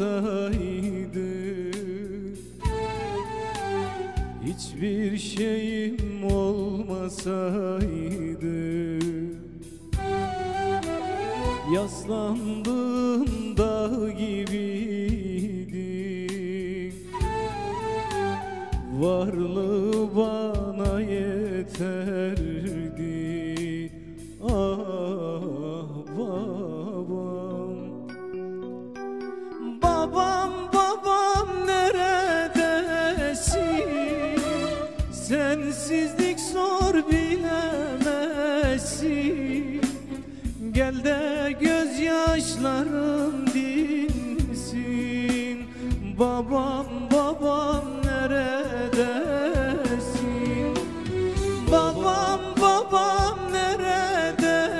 olmasaydı Hiçbir şeyim olmasaydı Yaslandığım dağ gibiydi. Varlığı bana yeterdi Gel de gözyaşlarım dinsin. Babam babam neredesin? Babam babam neredesin?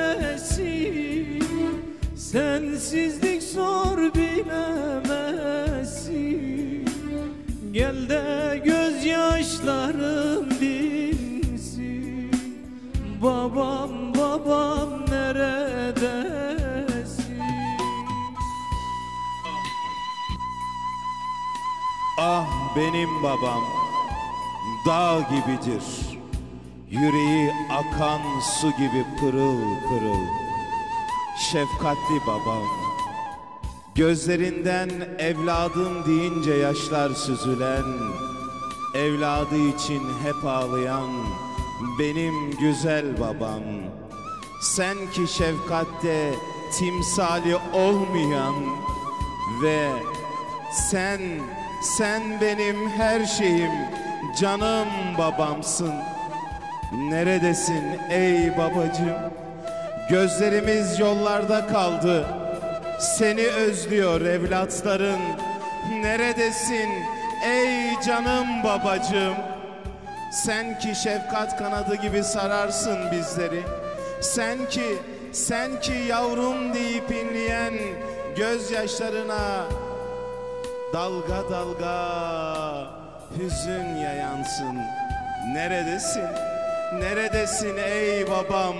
Sensizlik zor bilemezsin. Gel de gözyaşlarım dinsin. Babam benim babam dağ gibidir. Yüreği akan su gibi pırıl pırıl. Şefkatli babam. Gözlerinden evladım deyince yaşlar süzülen, evladı için hep ağlayan benim güzel babam. Sen ki şefkatte timsali olmayan ve sen, sen benim her şeyim, canım babamsın. Neredesin ey babacığım? Gözlerimiz yollarda kaldı. Seni özlüyor evlatların. Neredesin ey canım babacığım? Sen ki şefkat kanadı gibi sararsın bizleri. Sen ki, sen ki yavrum deyip inleyen gözyaşlarına dalga dalga hüzün yayansın. Neredesin? Neredesin ey babam?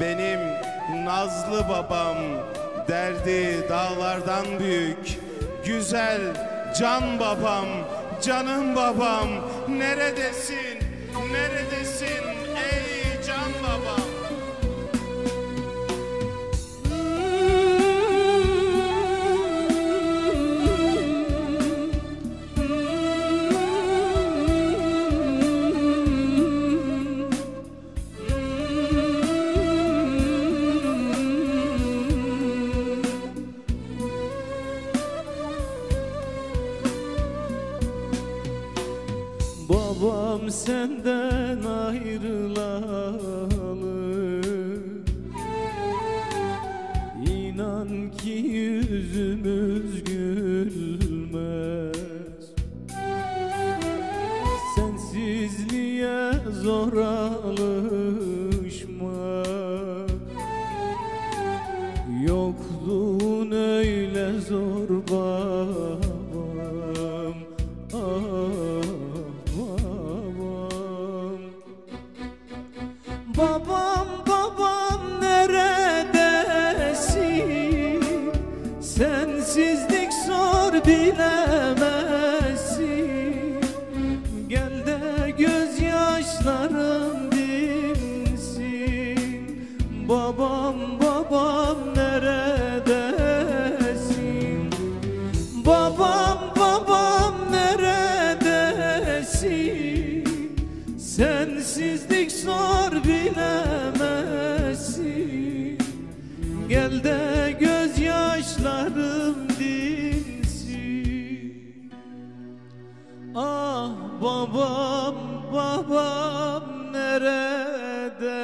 Benim nazlı babam. Derdi dağlardan büyük. Güzel can babam, canım babam. Neredesin? Neredesin Babam senden ayrılalı İnan ki yüzümüz gülmez. Sensizliğe zor alışmak Yokluğun öyle zor babam gözyaşlarım dinsin. Babam babam neredesin? Babam babam neredesin? Sensizlik zor bilemezsin. Gel de babam nerede